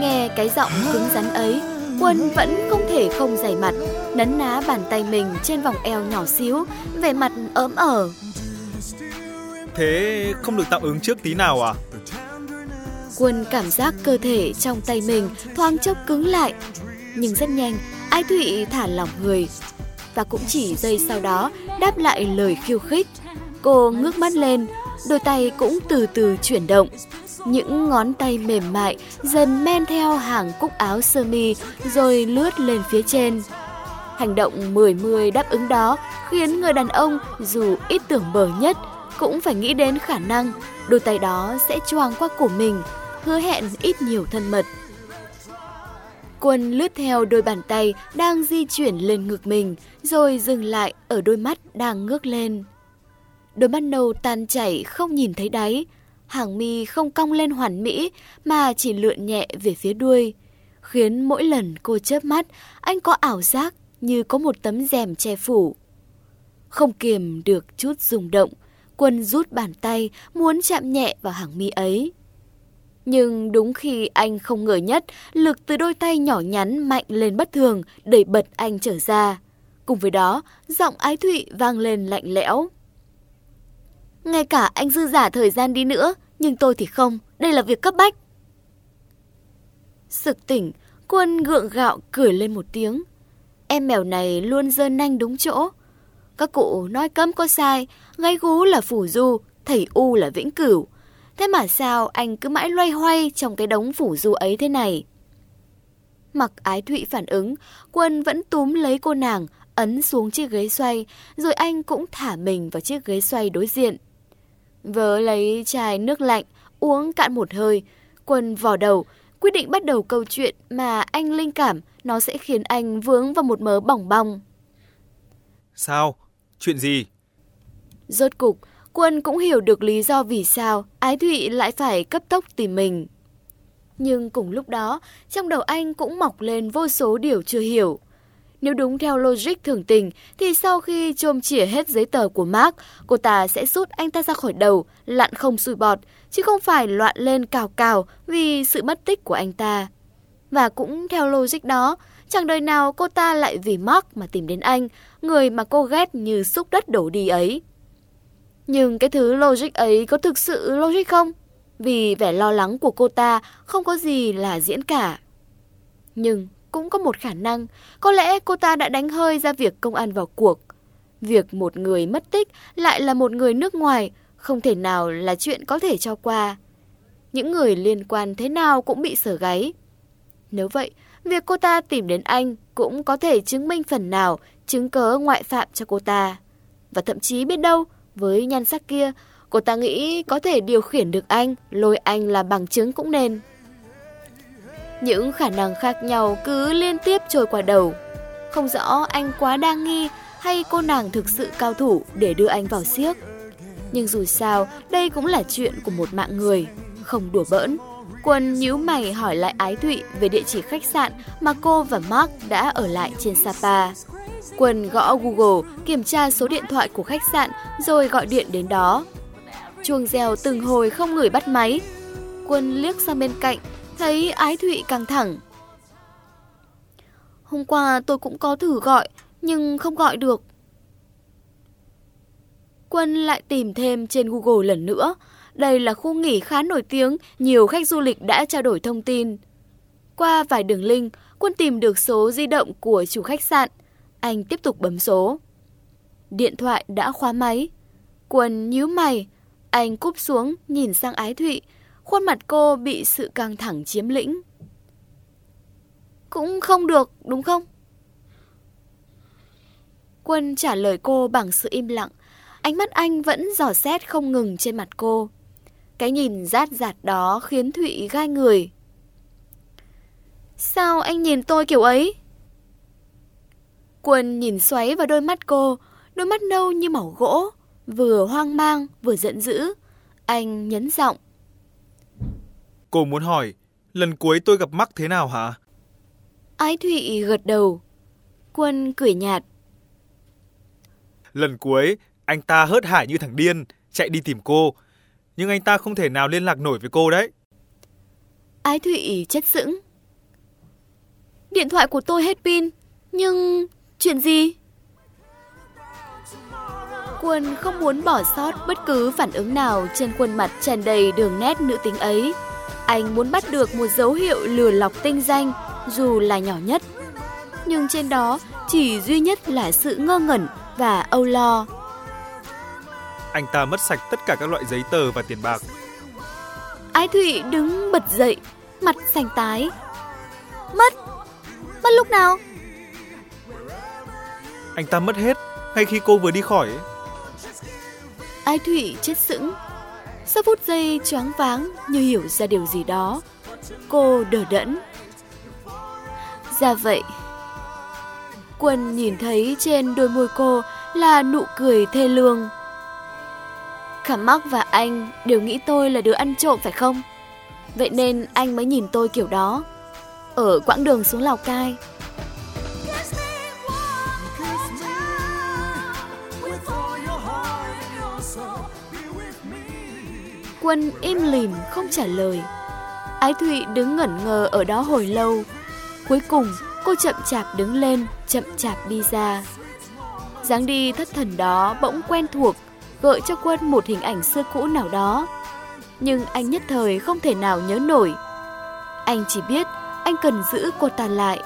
Nghe cái giọng cứng rắn ấy, Quân vẫn không thể không dày mặt, nấn ná bàn tay mình trên vòng eo nhỏ xíu, vẻ mặt ớm ở. Thế không được tạm ứng trước tí nào à? Quân cảm giác cơ thể trong tay mình thoáng chốc cứng lại. Nhưng rất nhanh, Ái Thụy thả lỏng người. Và cũng chỉ giây sau đó đáp lại lời khiêu khích. Cô ngước mắt lên, đôi tay cũng từ từ chuyển động. Những ngón tay mềm mại dần men theo hàng cúc áo sơ mi rồi lướt lên phía trên. Hành động mười mươi đáp ứng đó khiến người đàn ông dù ít tưởng bờ nhất cũng phải nghĩ đến khả năng đôi tay đó sẽ choàng qua cổ mình, hứa hẹn ít nhiều thân mật. Quân lướt theo đôi bàn tay đang di chuyển lên ngực mình, rồi dừng lại ở đôi mắt đang ngước lên. Đôi mắt nâu tan chảy không nhìn thấy đáy, hàng mi không cong lên hoàn mỹ mà chỉ lượn nhẹ về phía đuôi, khiến mỗi lần cô chớp mắt, anh có ảo giác như có một tấm rèm che phủ. Không kiềm được chút rung động, Quân rút bàn tay muốn chạm nhẹ vào hàng mi ấy. Nhưng đúng khi anh không ngờ nhất, lực từ đôi tay nhỏ nhắn mạnh lên bất thường, đẩy bật anh trở ra. Cùng với đó, giọng ái thụy vang lên lạnh lẽo. Ngay cả anh dư giả thời gian đi nữa, nhưng tôi thì không, đây là việc cấp bách. Sực tỉnh, quân gượng gạo cười lên một tiếng. Em mèo này luôn dơ nanh đúng chỗ. Các cụ nói cấm có sai, gáy gú là phủ du, thầy u là vĩnh cửu. Thế mà sao anh cứ mãi loay hoay trong cái đống phủ du ấy thế này? Mặc ái thụy phản ứng, quân vẫn túm lấy cô nàng, ấn xuống chiếc ghế xoay, rồi anh cũng thả mình vào chiếc ghế xoay đối diện. Vớ lấy chai nước lạnh, uống cạn một hơi, quân vò đầu, quyết định bắt đầu câu chuyện mà anh linh cảm nó sẽ khiến anh vướng vào một mớ bỏng bong. Sao? Chuyện gì? Rốt cục, Quân cũng hiểu được lý do vì sao Ái Thụy lại phải cấp tốc tìm mình. Nhưng cùng lúc đó, trong đầu anh cũng mọc lên vô số điều chưa hiểu. Nếu đúng theo logic thường tình, thì sau khi trôm chỉa hết giấy tờ của Mark, cô ta sẽ rút anh ta ra khỏi đầu, lặn không sùi bọt, chứ không phải loạn lên cào cào vì sự mất tích của anh ta. Và cũng theo logic đó, chẳng đời nào cô ta lại vì Mark mà tìm đến anh, người mà cô ghét như xúc đất đổ đi ấy. Nhưng cái thứ logic ấy có thực sự logic không? Vì vẻ lo lắng của cô ta không có gì là diễn cả. Nhưng cũng có một khả năng, có lẽ cô ta đã đánh hơi ra việc công an vào cuộc. Việc một người mất tích lại là một người nước ngoài, không thể nào là chuyện có thể cho qua. Những người liên quan thế nào cũng bị sở gáy. Nếu vậy, việc cô ta tìm đến anh cũng có thể chứng minh phần nào chứng cớ ngoại phạm cho cô ta. Và thậm chí biết đâu, với nhan sắc kia, cô ta nghĩ có thể điều khiển được anh, lôi anh là bằng chứng cũng nên. Những khả năng khác nhau cứ liên tiếp trôi qua đầu. Không rõ anh quá đa nghi hay cô nàng thực sự cao thủ để đưa anh vào siếc. Nhưng dù sao, đây cũng là chuyện của một mạng người, không đùa bỡn. Quân nhíu mày hỏi lại Ái Thụy về địa chỉ khách sạn mà cô và Mark đã ở lại trên Sapa. Quân gõ Google, kiểm tra số điện thoại của khách sạn rồi gọi điện đến đó. Chuông reo từng hồi không người bắt máy. Quân liếc sang bên cạnh, thấy Ái Thụy căng thẳng. Hôm qua tôi cũng có thử gọi, nhưng không gọi được. Quân lại tìm thêm trên Google lần nữa. Đây là khu nghỉ khá nổi tiếng, nhiều khách du lịch đã trao đổi thông tin. Qua vài đường link, Quân tìm được số di động của chủ khách sạn. Anh tiếp tục bấm số. Điện thoại đã khóa máy. Quân nhíu mày. Anh cúp xuống nhìn sang Ái Thụy. Khuôn mặt cô bị sự căng thẳng chiếm lĩnh. Cũng không được, đúng không? Quân trả lời cô bằng sự im lặng. Ánh mắt anh vẫn dò xét không ngừng trên mặt cô. Cái nhìn rát rạt đó khiến Thụy gai người. Sao anh nhìn tôi kiểu ấy? Quân nhìn xoáy vào đôi mắt cô, đôi mắt nâu như màu gỗ, vừa hoang mang vừa giận dữ. Anh nhấn giọng. Cô muốn hỏi, lần cuối tôi gặp Mắc thế nào hả? Ái Thụy gật đầu. Quân cười nhạt. Lần cuối, anh ta hớt hải như thằng điên, chạy đi tìm cô. nhưng anh ta không thể nào liên lạc nổi với cô đấy. Ái Thụy chất sững. Điện thoại của tôi hết pin, nhưng chuyện gì? Quân không muốn bỏ sót bất cứ phản ứng nào trên khuôn mặt tràn đầy đường nét nữ tính ấy. Anh muốn bắt được một dấu hiệu lừa lọc tinh danh, dù là nhỏ nhất. Nhưng trên đó chỉ duy nhất là sự ngơ ngẩn và âu lo. Anh ta mất sạch tất cả các loại giấy tờ và tiền bạc. Ái Thụy đứng bật dậy, mặt xanh tái. Mất? Mất lúc nào? Anh ta mất hết ngay khi cô vừa đi khỏi. Ái Thụy chết sững. Sau phút giây choáng váng như hiểu ra điều gì đó. Cô đờ đẫn. Ra vậy. Quân nhìn thấy trên đôi môi cô là nụ cười thê lương. Cả mắc và anh đều nghĩ tôi là đứa ăn trộm phải không? Vậy nên anh mới nhìn tôi kiểu đó. Ở quãng đường xuống Lào Cai, Quân im lìm không trả lời. Ái Thụy đứng ngẩn ngơ ở đó hồi lâu. Cuối cùng, cô chậm chạp đứng lên, chậm chạp đi ra. dáng đi thất thần đó bỗng quen thuộc, gợi cho Quân một hình ảnh xưa cũ nào đó. Nhưng anh nhất thời không thể nào nhớ nổi. Anh chỉ biết anh cần giữ cô ta lại.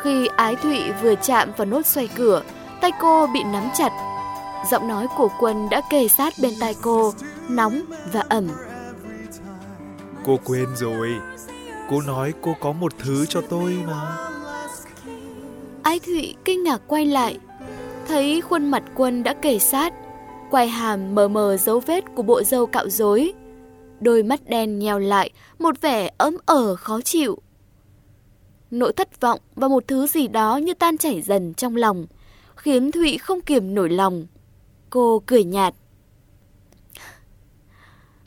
Khi Ái Thụy vừa chạm vào nốt xoay cửa, tay cô bị nắm chặt. Giọng nói của Quân đã kề sát bên tai cô, nóng và ẩm. Cô quên rồi. Cô nói cô có một thứ cho tôi mà. Ái Thụy kinh ngạc quay lại, thấy khuôn mặt quân đã kề sát, quay hàm mờ mờ dấu vết của bộ râu cạo rối. Đôi mắt đen nhèo lại, một vẻ ấm ở khó chịu. Nỗi thất vọng và một thứ gì đó như tan chảy dần trong lòng, khiến Thụy không kiềm nổi lòng. Cô cười nhạt.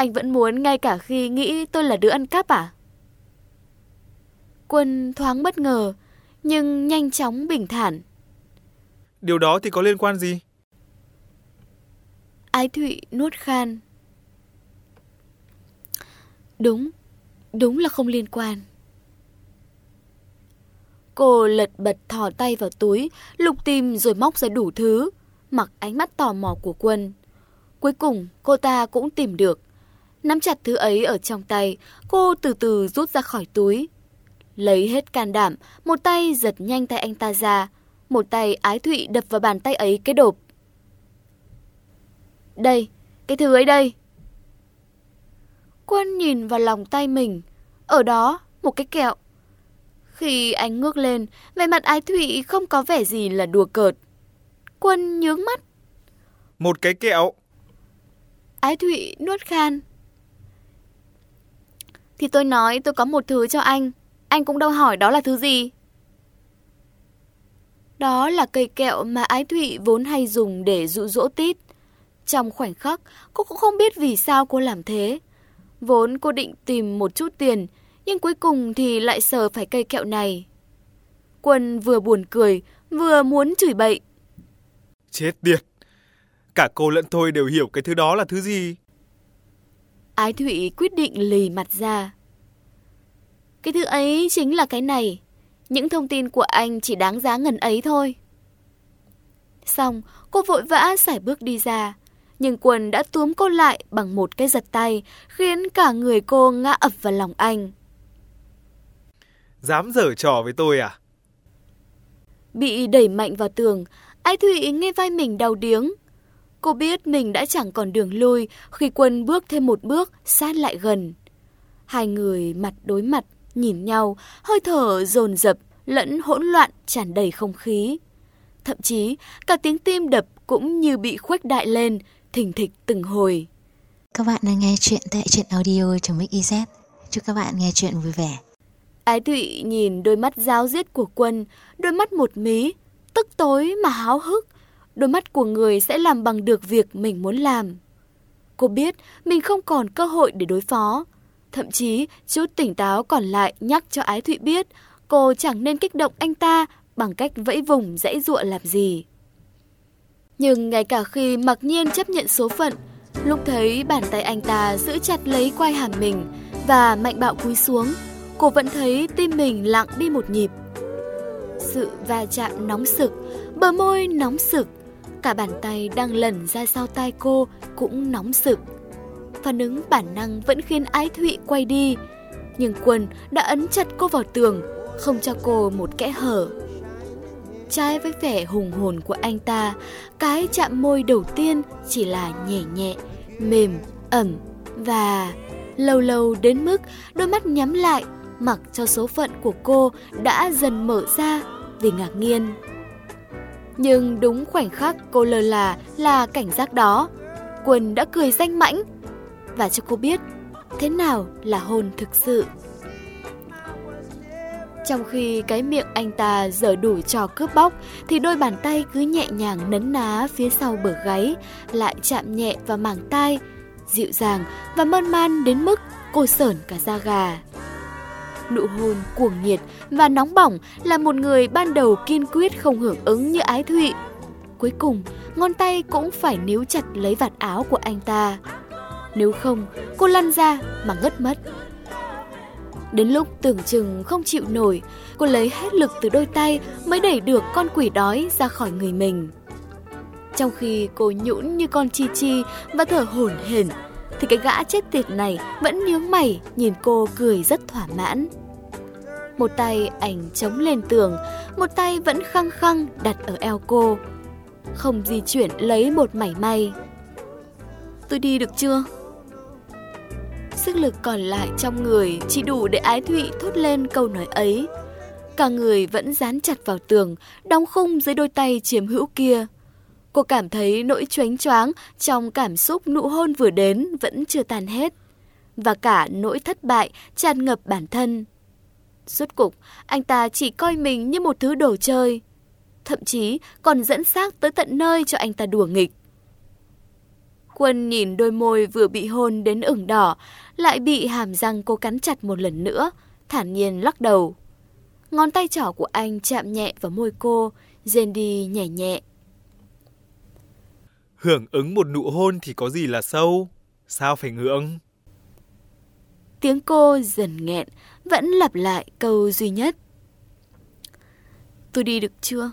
Anh vẫn muốn ngay cả khi nghĩ tôi là đứa ăn cắp à? Quân thoáng bất ngờ, nhưng nhanh chóng bình thản. Điều đó thì có liên quan gì? Ái Thụy nuốt khan. Đúng, đúng là không liên quan. Cô lật bật thò tay vào túi, lục tìm rồi móc ra đủ thứ, mặc ánh mắt tò mò của quân. Cuối cùng, cô ta cũng tìm được. Nắm chặt thứ ấy ở trong tay, cô từ từ rút ra khỏi túi. Lấy hết can đảm, một tay giật nhanh tay anh ta ra, một tay ái thụy đập vào bàn tay ấy cái đột. Đây, cái thứ ấy đây. Quân nhìn vào lòng tay mình, ở đó một cái kẹo. Khi anh ngước lên, vẻ mặt ái thụy không có vẻ gì là đùa cợt. Quân nhướng mắt. Một cái kẹo. Ái thụy nuốt khan. Thì tôi nói tôi có một thứ cho anh. Anh cũng đâu hỏi đó là thứ gì. Đó là cây kẹo mà Ái Thụy vốn hay dùng để dụ dỗ Tít. Trong khoảnh khắc, cô cũng không biết vì sao cô làm thế. Vốn cô định tìm một chút tiền, nhưng cuối cùng thì lại sờ phải cây kẹo này. Quân vừa buồn cười, vừa muốn chửi bậy. Chết tiệt! Cả cô lẫn tôi đều hiểu cái thứ đó là thứ gì. Ái Thụy quyết định lì mặt ra. Cái thứ ấy chính là cái này. Những thông tin của anh chỉ đáng giá ngần ấy thôi. Xong, cô vội vã xài bước đi ra. Nhưng Quân đã túm cô lại bằng một cái giật tay, khiến cả người cô ngã ập vào lòng anh. Dám dở trò với tôi à? Bị đẩy mạnh vào tường, Ái Thụy nghe vai mình đau điếng. Cô biết mình đã chẳng còn đường lui khi Quân bước thêm một bước sát lại gần. Hai người mặt đối mặt, nhìn nhau, hơi thở dồn dập, lẫn hỗn loạn tràn đầy không khí. Thậm chí, cả tiếng tim đập cũng như bị khuếch đại lên, thình thịch từng hồi. Các bạn đang nghe chuyện tại truyện audio.mix.iz. Chúc các bạn nghe chuyện vui vẻ. Ái Thụy nhìn đôi mắt giáo giết của quân, đôi mắt một mí, tức tối mà háo hức. Đôi mắt của người sẽ làm bằng được việc mình muốn làm. Cô biết mình không còn cơ hội để đối phó. Thậm chí, chút tỉnh táo còn lại nhắc cho Ái Thụy biết cô chẳng nên kích động anh ta bằng cách vẫy vùng dãy dụa làm gì. Nhưng ngay cả khi mặc nhiên chấp nhận số phận, Lúc thấy bàn tay anh ta giữ chặt lấy quai hàm mình và mạnh bạo cúi xuống, cô vẫn thấy tim mình lặng đi một nhịp. Sự va chạm nóng sực, bờ môi nóng sực, cả bàn tay đang lẩn ra sau tai cô cũng nóng sực. Phản ứng bản năng vẫn khiến Ái Thụy quay đi, nhưng Quân đã ấn chặt cô vào tường, không cho cô một kẽ hở. Trái với vẻ hùng hồn của anh ta, cái chạm môi đầu tiên chỉ là nhẹ nhẹ, mềm, ẩm và lâu lâu đến mức đôi mắt nhắm lại mặc cho số phận của cô đã dần mở ra vì ngạc nhiên. Nhưng đúng khoảnh khắc cô lơ là là cảnh giác đó, Quân đã cười danh mãnh và cho cô biết thế nào là hôn thực sự. Trong khi cái miệng anh ta dở đủ trò cướp bóc thì đôi bàn tay cứ nhẹ nhàng nấn ná phía sau bờ gáy, lại chạm nhẹ vào màng tai, dịu dàng và mơn man đến mức cô sởn cả da gà. Nụ hôn cuồng nhiệt và nóng bỏng là một người ban đầu kiên quyết không hưởng ứng như ái thụy. Cuối cùng, ngón tay cũng phải níu chặt lấy vạt áo của anh ta. Nếu không, cô lăn ra mà ngất mất. Đến lúc tưởng chừng không chịu nổi, cô lấy hết lực từ đôi tay mới đẩy được con quỷ đói ra khỏi người mình. Trong khi cô nhũn như con chi chi và thở hổn hển, thì cái gã chết tiệt này vẫn nhướng mày nhìn cô cười rất thỏa mãn. Một tay ảnh chống lên tường, một tay vẫn khăng khăng đặt ở eo cô. Không di chuyển lấy một mảy may. Tôi đi được chưa? Sức lực còn lại trong người chỉ đủ để Ái Thụy thốt lên câu nói ấy. Cả người vẫn dán chặt vào tường, đóng khung dưới đôi tay chiếm hữu kia. Cô cảm thấy nỗi choáng choáng trong cảm xúc nụ hôn vừa đến vẫn chưa tan hết. Và cả nỗi thất bại tràn ngập bản thân. Suốt cục, anh ta chỉ coi mình như một thứ đồ chơi. Thậm chí còn dẫn xác tới tận nơi cho anh ta đùa nghịch. Quân nhìn đôi môi vừa bị hôn đến ửng đỏ, lại bị hàm răng cô cắn chặt một lần nữa, thản nhiên lắc đầu. Ngón tay trỏ của anh chạm nhẹ vào môi cô, rên đi nhẹ nhẹ. Hưởng ứng một nụ hôn thì có gì là sâu, sao phải ngưỡng? Tiếng cô dần nghẹn, vẫn lặp lại câu duy nhất. Tôi đi được chưa?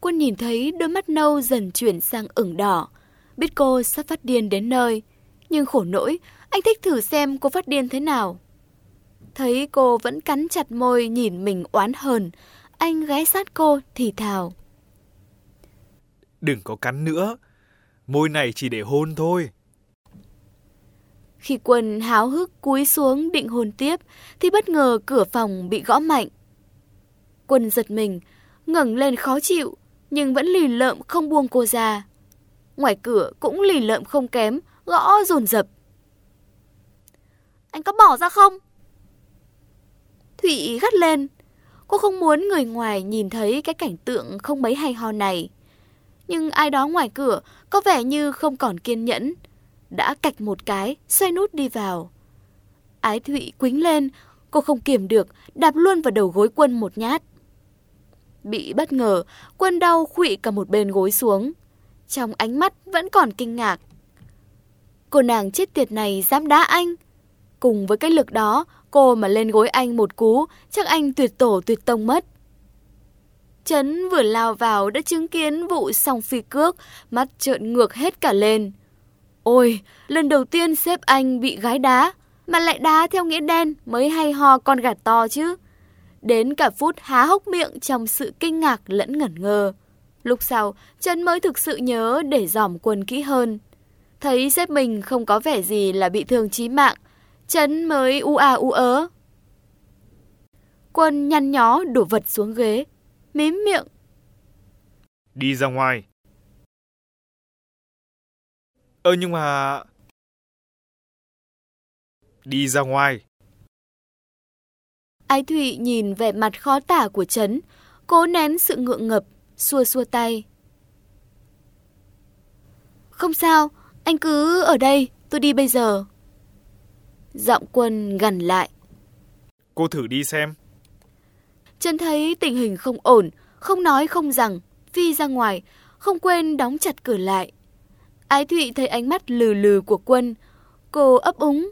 Quân nhìn thấy đôi mắt nâu dần chuyển sang ửng đỏ. Biết cô sắp phát điên đến nơi. Nhưng khổ nỗi, anh thích thử xem cô phát điên thế nào. Thấy cô vẫn cắn chặt môi nhìn mình oán hờn. Anh ghé sát cô thì thào. Đừng có cắn nữa. Môi này chỉ để hôn thôi. Khi quân háo hức cúi xuống định hôn tiếp, thì bất ngờ cửa phòng bị gõ mạnh. Quân giật mình, ngẩng lên khó chịu, nhưng vẫn lì lợm không buông cô ra. Ngoài cửa cũng lì lợm không kém, gõ dồn dập. Anh có bỏ ra không? Thụy gắt lên. Cô không muốn người ngoài nhìn thấy cái cảnh tượng không mấy hay ho này. Nhưng ai đó ngoài cửa có vẻ như không còn kiên nhẫn. Đã cạch một cái, xoay nút đi vào. Ái Thụy quính lên, cô không kiềm được, đạp luôn vào đầu gối quân một nhát. Bị bất ngờ, quân đau khụy cả một bên gối xuống. Trong ánh mắt vẫn còn kinh ngạc. Cô nàng chết tiệt này dám đá anh. Cùng với cái lực đó, cô mà lên gối anh một cú, chắc anh tuyệt tổ tuyệt tông mất. Trấn vừa lao vào đã chứng kiến vụ song phi cước, mắt trợn ngược hết cả lên. Ôi, lần đầu tiên xếp anh bị gái đá, mà lại đá theo nghĩa đen mới hay ho con gà to chứ. Đến cả phút há hốc miệng trong sự kinh ngạc lẫn ngẩn ngơ. Lúc sau, Trấn mới thực sự nhớ để dòm quần kỹ hơn. Thấy sếp mình không có vẻ gì là bị thương chí mạng, Trấn mới u a u ớ. Quân nhăn nhó đổ vật xuống ghế, mím miệng. Đi ra ngoài. Ơ nhưng mà... Đi ra ngoài. Ái Thụy nhìn vẻ mặt khó tả của Trấn, cố nén sự ngượng ngập, xua xua tay. Không sao, anh cứ ở đây, tôi đi bây giờ. Giọng quân gần lại. Cô thử đi xem. Trấn thấy tình hình không ổn, không nói không rằng, phi ra ngoài, không quên đóng chặt cửa lại. Ái Thụy thấy ánh mắt lừ lừ của quân. Cô ấp úng.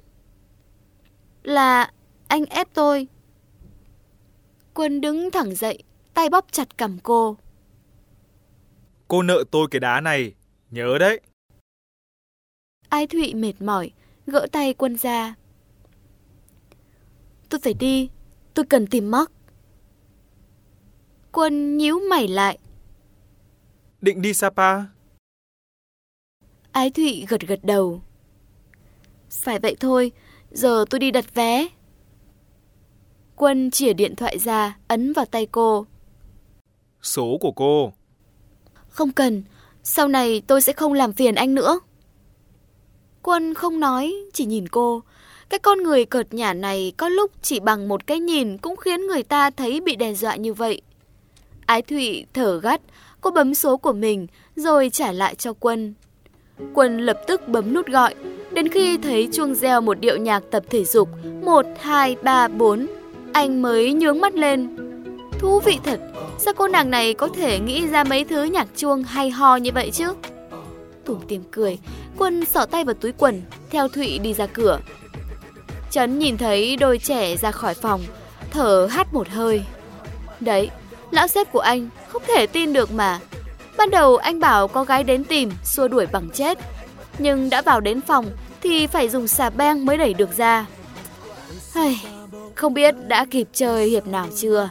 Là anh ép tôi. Quân đứng thẳng dậy, tay bóp chặt cầm cô. Cô nợ tôi cái đá này, nhớ đấy. Ái Thụy mệt mỏi, gỡ tay quân ra. Tôi phải đi, tôi cần tìm mắc. Quân nhíu mày lại. Định đi Sapa? Ái Thụy gật gật đầu. Phải vậy thôi, giờ tôi đi đặt vé. Quân chìa điện thoại ra, ấn vào tay cô. Số của cô. Không cần, sau này tôi sẽ không làm phiền anh nữa. Quân không nói, chỉ nhìn cô. Cái con người cợt nhả này có lúc chỉ bằng một cái nhìn cũng khiến người ta thấy bị đe dọa như vậy. Ái Thụy thở gắt, cô bấm số của mình rồi trả lại cho Quân. Quân lập tức bấm nút gọi, đến khi thấy chuông reo một điệu nhạc tập thể dục 1, 2, 3, 4, anh mới nhướng mắt lên. Thú vị thật, sao cô nàng này có thể nghĩ ra mấy thứ nhạc chuông hay ho như vậy chứ? Tủm tìm cười, Quân sỏ tay vào túi quần, theo Thụy đi ra cửa. Trấn nhìn thấy đôi trẻ ra khỏi phòng, thở hắt một hơi. Đấy, lão sếp của anh, không thể tin được mà. Ban đầu anh bảo có gái đến tìm, xua đuổi bằng chết. Nhưng đã vào đến phòng thì phải dùng xà beng mới đẩy được ra. Hây, không biết đã kịp chơi hiệp nào chưa?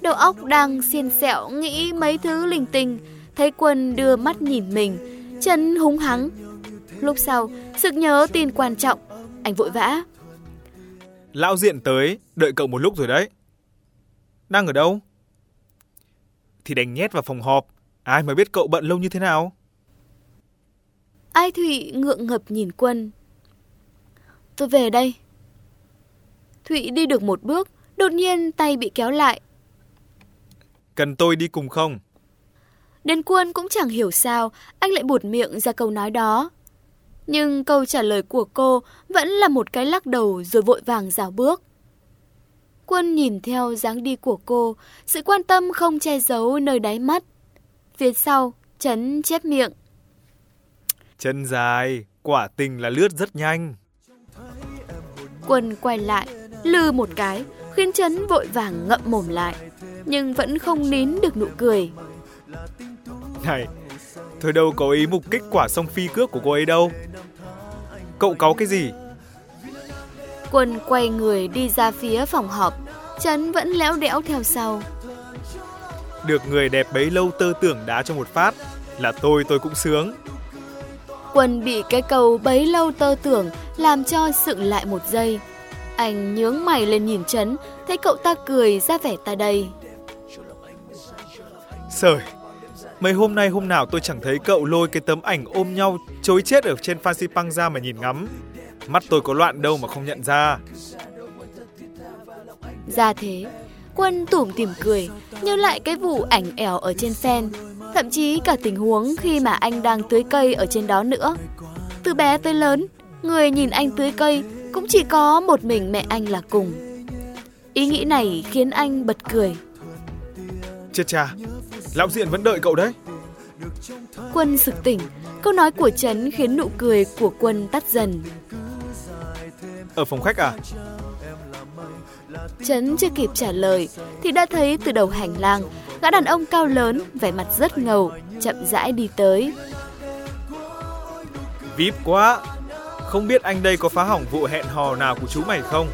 Đầu óc đang xiên xẹo nghĩ mấy thứ linh tinh, thấy quân đưa mắt nhìn mình, chân húng hắng. Lúc sau, sực nhớ tin quan trọng, anh vội vã. Lão diện tới, đợi cậu một lúc rồi đấy. Đang ở đâu? Thì đánh nhét vào phòng họp, ai mà biết cậu bận lâu như thế nào? Ai Thụy ngượng ngập nhìn quân. Tôi về đây. Thụy đi được một bước, đột nhiên tay bị kéo lại. Cần tôi đi cùng không? Đến quân cũng chẳng hiểu sao, anh lại buột miệng ra câu nói đó. Nhưng câu trả lời của cô vẫn là một cái lắc đầu rồi vội vàng rào bước. Quân nhìn theo dáng đi của cô, sự quan tâm không che giấu nơi đáy mắt. Phía sau, Trấn chép miệng. Chân dài, quả tình là lướt rất nhanh. Quân quay lại, lư một cái, khiến Trấn vội vàng ngậm mồm lại, nhưng vẫn không nín được nụ cười. Này, tôi đâu có ý mục kích quả song phi cước của cô ấy đâu. Cậu cáu cái gì? Quân quay người đi ra phía phòng họp, Trấn vẫn léo đẽo theo sau. Được người đẹp bấy lâu tơ tưởng đá cho một phát, là tôi tôi cũng sướng. Quân bị cái câu bấy lâu tơ tưởng làm cho sựng lại một giây. Anh nhướng mày lên nhìn Trấn, thấy cậu ta cười ra vẻ ta đây. Sởi, mấy hôm nay hôm nào tôi chẳng thấy cậu lôi cái tấm ảnh ôm nhau chối chết ở trên Fancy Păng ra mà nhìn ngắm. Mắt tôi có loạn đâu mà không nhận ra. Ra thế, Quân tủm tỉm cười, nhớ lại cái vụ ảnh ẻo ở trên fan, thậm chí cả tình huống khi mà anh đang tưới cây ở trên đó nữa. Từ bé tới lớn, người nhìn anh tưới cây cũng chỉ có một mình mẹ anh là cùng. Ý nghĩ này khiến anh bật cười. Chết cha, lão diện vẫn đợi cậu đấy. Quân sực tỉnh, câu nói của Trấn khiến nụ cười của Quân tắt dần. Ở phòng khách à? Trấn chưa kịp trả lời thì đã thấy từ đầu hành lang, gã đàn ông cao lớn, vẻ mặt rất ngầu, chậm rãi đi tới. VIP quá, không biết anh đây có phá hỏng vụ hẹn hò nào của chú mày không?